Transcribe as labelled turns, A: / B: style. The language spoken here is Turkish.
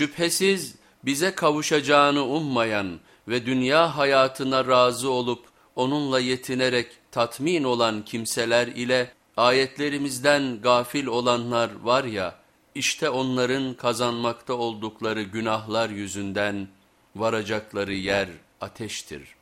A: Şüphesiz bize kavuşacağını ummayan ve dünya hayatına razı olup onunla yetinerek tatmin olan kimseler ile ayetlerimizden gafil olanlar var ya, işte onların kazanmakta oldukları günahlar yüzünden varacakları yer ateştir.''